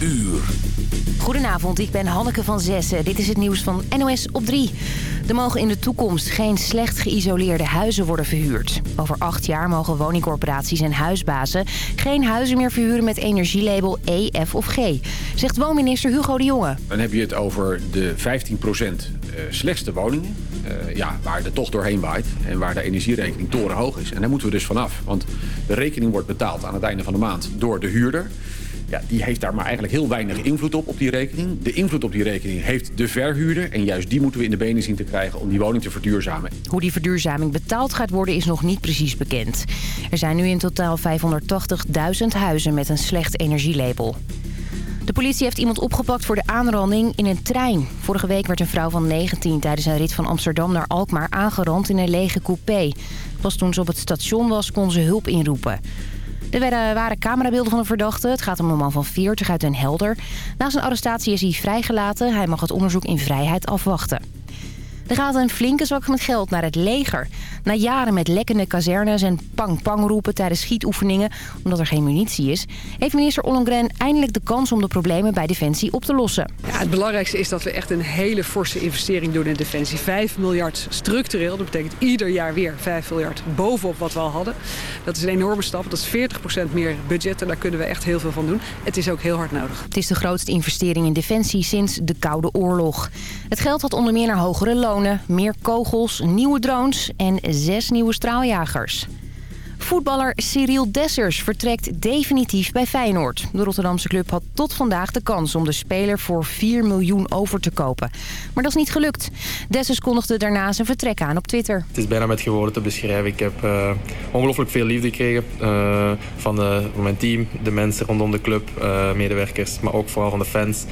uur. Goedenavond, ik ben Hanneke van Zessen. Dit is het nieuws van NOS op 3. Er mogen in de toekomst geen slecht geïsoleerde huizen worden verhuurd. Over acht jaar mogen woningcorporaties en huisbazen... geen huizen meer verhuren met energielabel E, F of G. Zegt woonminister Hugo de Jonge. Dan heb je het over de 15% slechtste woningen. Uh, ja, waar de toch doorheen waait en waar de energierekening torenhoog is. En daar moeten we dus vanaf. Want de rekening wordt betaald aan het einde van de maand door de huurder. Ja, die heeft daar maar eigenlijk heel weinig invloed op, op die rekening. De invloed op die rekening heeft de verhuurder. En juist die moeten we in de benen zien te krijgen om die woning te verduurzamen. Hoe die verduurzaming betaald gaat worden is nog niet precies bekend. Er zijn nu in totaal 580.000 huizen met een slecht energielabel. De politie heeft iemand opgepakt voor de aanranding in een trein. Vorige week werd een vrouw van 19 tijdens een rit van Amsterdam naar Alkmaar aangerand in een lege coupé. Pas toen ze op het station was, kon ze hulp inroepen. Er werden, waren camerabeelden van een verdachte. Het gaat om een man van 40 uit Den Helder. Na zijn arrestatie is hij vrijgelaten. Hij mag het onderzoek in vrijheid afwachten. Er gaat een flinke zak met geld naar het leger. Na jaren met lekkende kazernes en pang-pang roepen tijdens schietoefeningen... omdat er geen munitie is... heeft minister Ollongren eindelijk de kans om de problemen bij Defensie op te lossen. Ja, het belangrijkste is dat we echt een hele forse investering doen in Defensie. 5 miljard structureel, dat betekent ieder jaar weer 5 miljard bovenop wat we al hadden. Dat is een enorme stap, dat is 40% meer budget en daar kunnen we echt heel veel van doen. Het is ook heel hard nodig. Het is de grootste investering in Defensie sinds de Koude Oorlog. Het geld had onder meer naar hogere lonen meer kogels, nieuwe drones en zes nieuwe straaljagers. Voetballer Cyril Dessers vertrekt definitief bij Feyenoord. De Rotterdamse club had tot vandaag de kans om de speler voor 4 miljoen over te kopen. Maar dat is niet gelukt. Dessers kondigde daarna zijn vertrek aan op Twitter. Het is bijna met woorden te beschrijven. Ik heb uh, ongelooflijk veel liefde gekregen uh, van, de, van, mijn team, de mensen rondom de club, medewerkers, maar ook vooral van de fans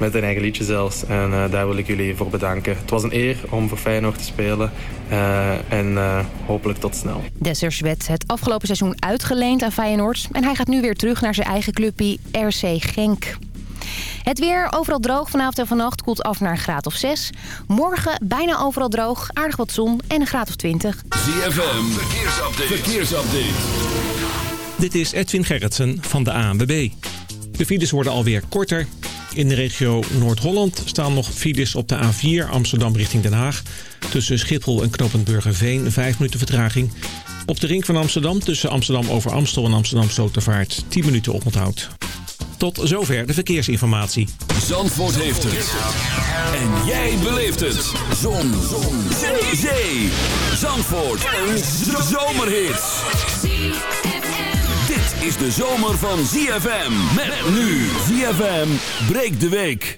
met een eigen liedje zelfs. En uh, daar wil ik jullie voor bedanken. Het was een eer om voor Feyenoord te spelen. Uh, en uh, hopelijk tot snel. Dessers werd het afgelopen seizoen uitgeleend aan Feyenoord. En hij gaat nu weer terug naar zijn eigen clubje RC Genk. Het weer overal droog vanavond en vannacht koelt af naar een graad of 6. Morgen bijna overal droog, aardig wat zon en een graad of 20. ZFM, verkeersupdate. verkeersupdate. Dit is Edwin Gerritsen van de ANWB. De files worden alweer korter. In de regio Noord-Holland staan nog files op de A4 Amsterdam richting Den Haag. Tussen Schiphol en Knoppenburgerveen 5 minuten vertraging. Op de ring van Amsterdam tussen Amsterdam over Amstel en Amsterdam Slotervaart 10 minuten oponthoud. Tot zover de verkeersinformatie. Zandvoort heeft het. En jij beleeft het. Zon. Zon. Zee. Zandvoort. Een zomerhit is de zomer van ZFM. Met nu ZFM breekt de week.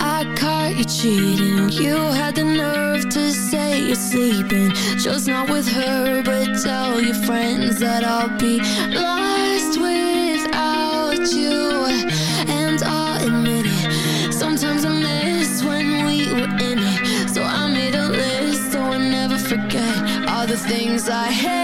I caught you cheating. You had the nerve to say you're sleeping. Just not with her, but tell your friends that I'll be lost without you. And I'll admit it. Sometimes I miss when we were in it. So I made a list so I never forget all the things I hate.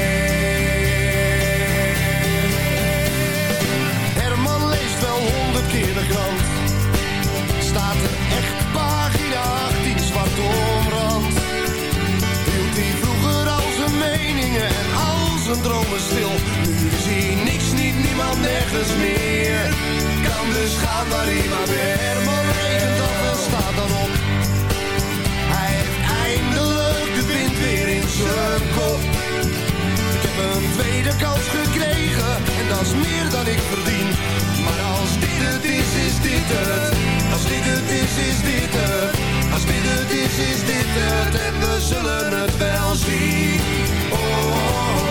Dromen stil. Nu zie niks, niet niemand, nergens meer. Kan dus gaan waar hij maar weer. Herman regent af en staat dan op. Hij heeft eindelijk de wind weer in zijn kop. Ik heb een tweede kans gekregen en dat is meer dan ik verdien. Maar als dit het is, is dit het. Als dit het is, is dit het. Als dit het is, is dit het. En we zullen het wel zien. Oh, oh, oh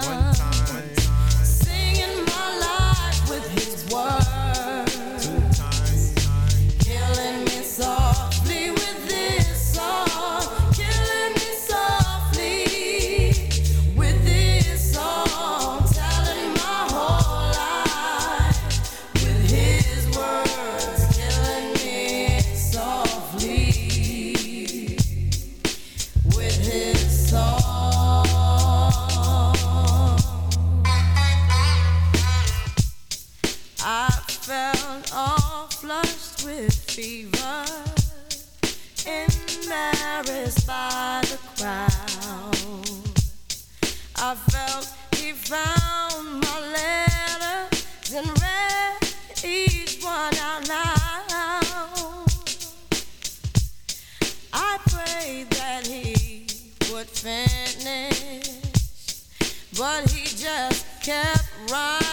but he just kept right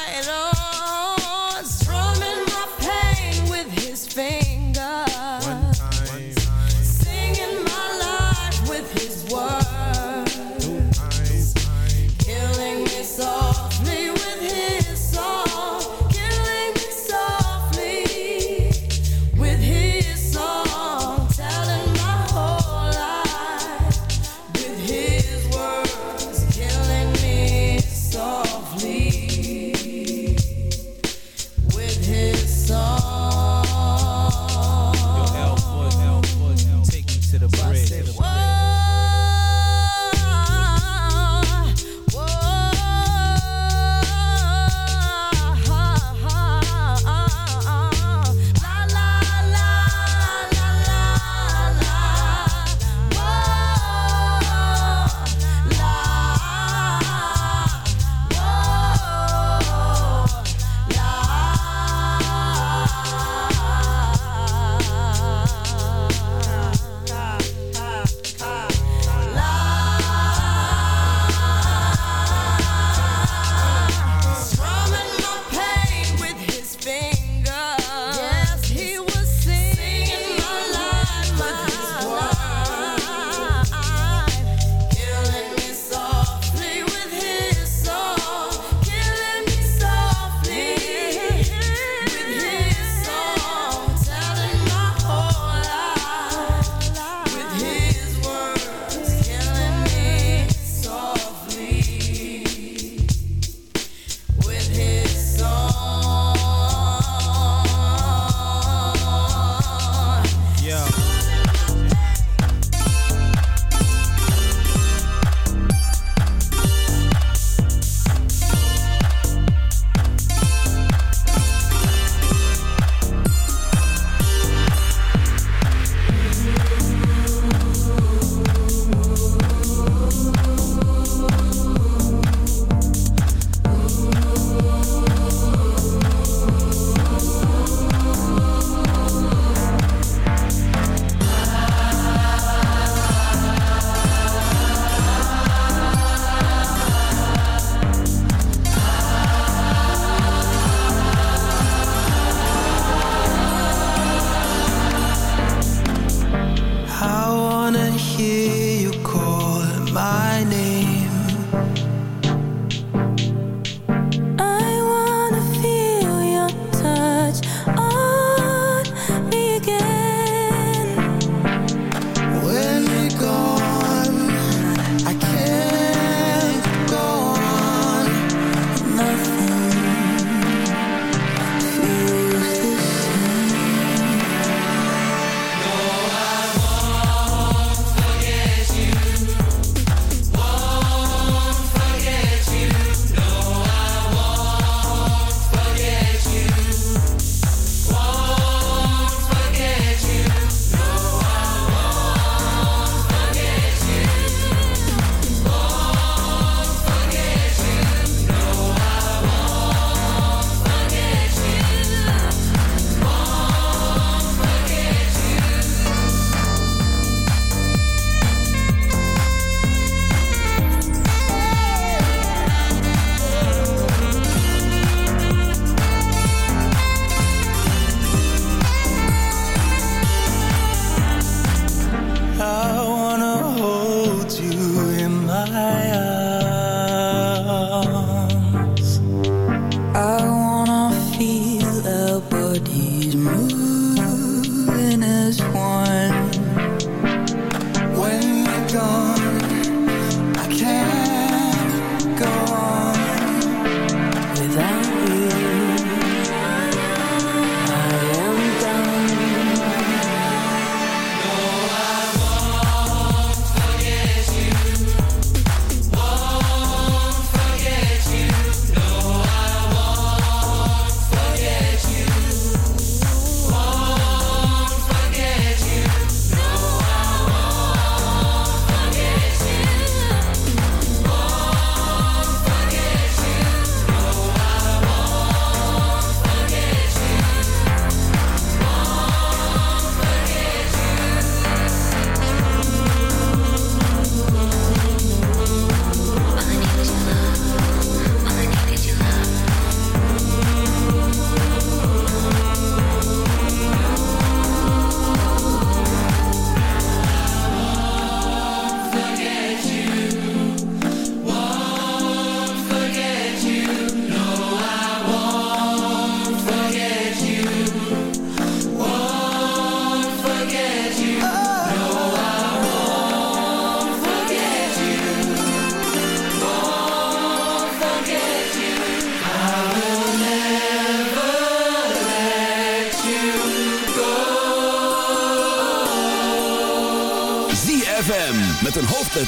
These. moving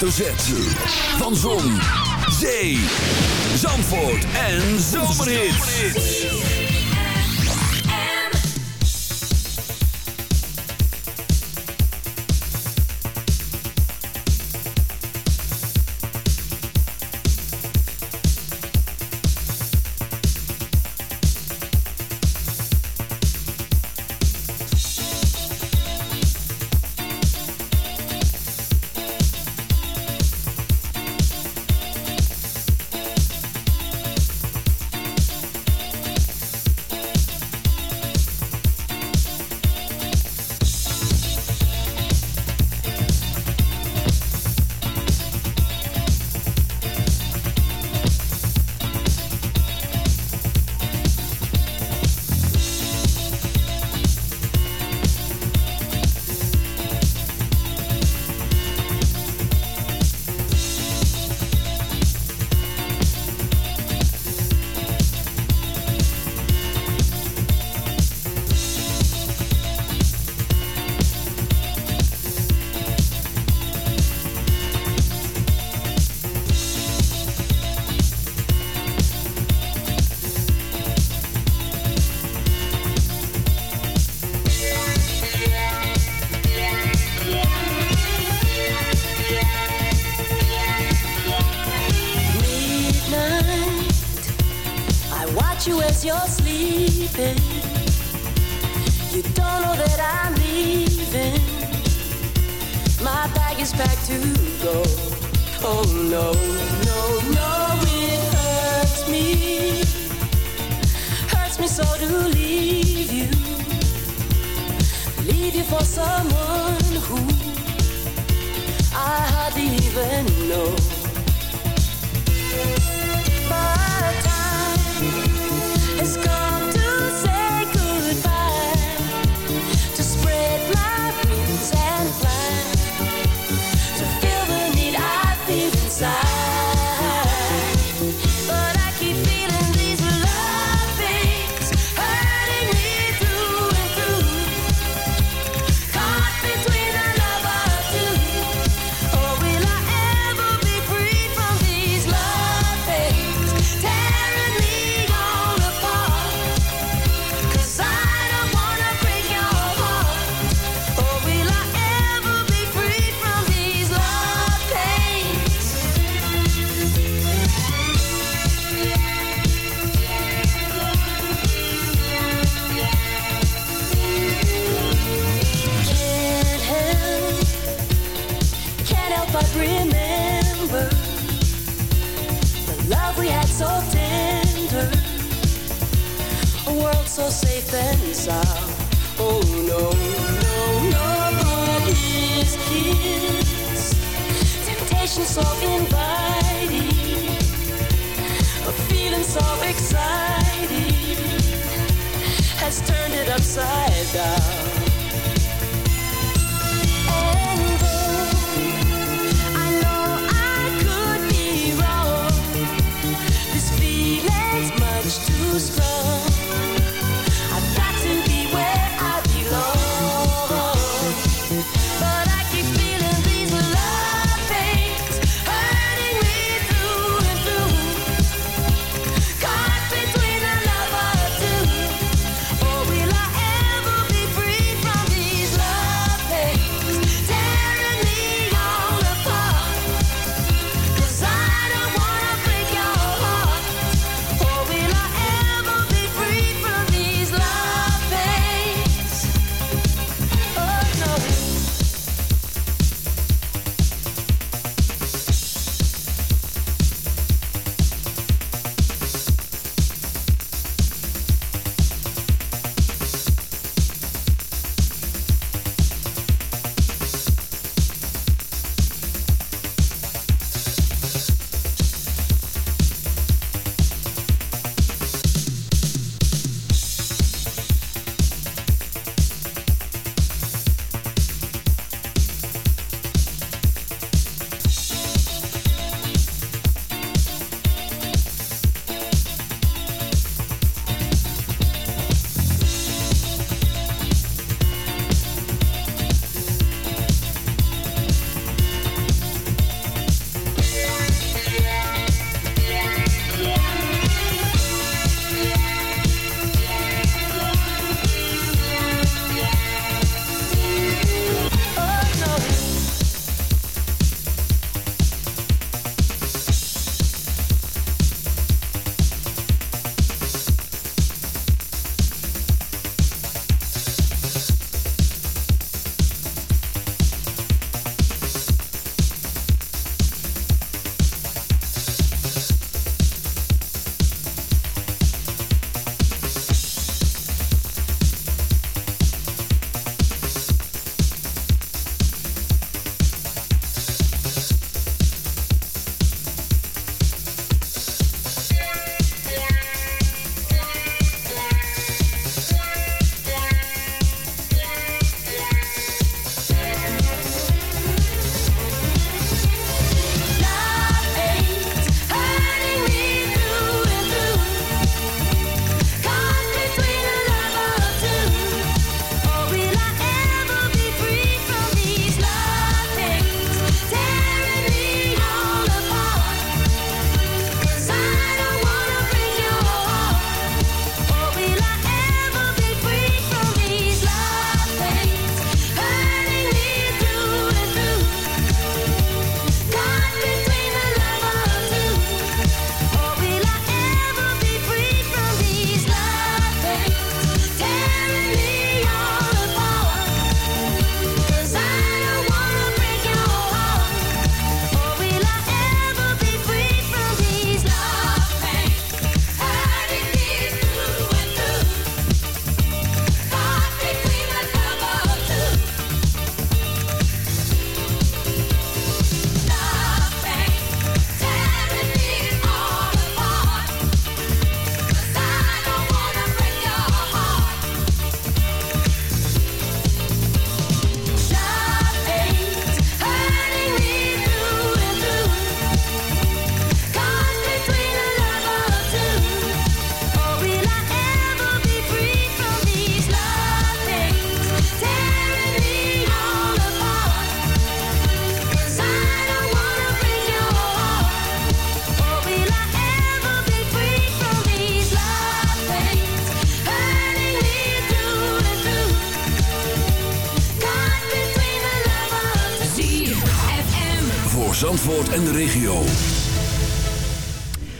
106 preciosa.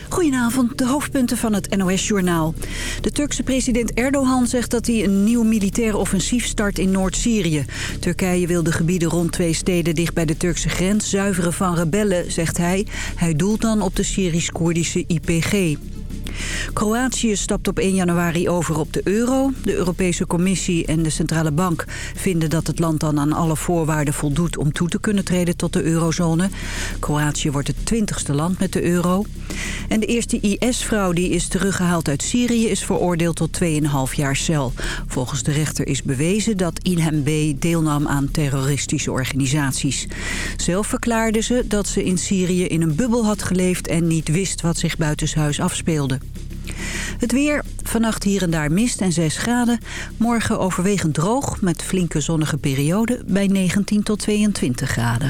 Goedenavond, de hoofdpunten van het NOS-journaal. De Turkse president Erdogan zegt dat hij een nieuw militair offensief start in Noord-Syrië. Turkije wil de gebieden rond twee steden dicht bij de Turkse grens zuiveren van rebellen, zegt hij. Hij doelt dan op de Syrisch-Koerdische IPG. Kroatië stapt op 1 januari over op de euro. De Europese Commissie en de Centrale Bank vinden dat het land dan aan alle voorwaarden voldoet om toe te kunnen treden tot de eurozone. Kroatië wordt het twintigste land met de euro. En de eerste IS-vrouw die is teruggehaald uit Syrië is veroordeeld tot 2,5 jaar cel. Volgens de rechter is bewezen dat Ilham B. deelnam aan terroristische organisaties. Zelf verklaarde ze dat ze in Syrië in een bubbel had geleefd en niet wist wat zich buitenshuis afspeelde. Het weer, vannacht hier en daar mist en 6 graden. Morgen overwegend droog met flinke zonnige perioden bij 19 tot 22 graden.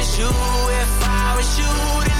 was you, if I was you,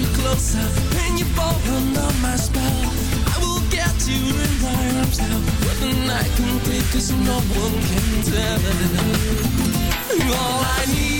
you closer and you fall under my spell. I will get you in my arms now. But the night can take, cause no one can tell. All I need.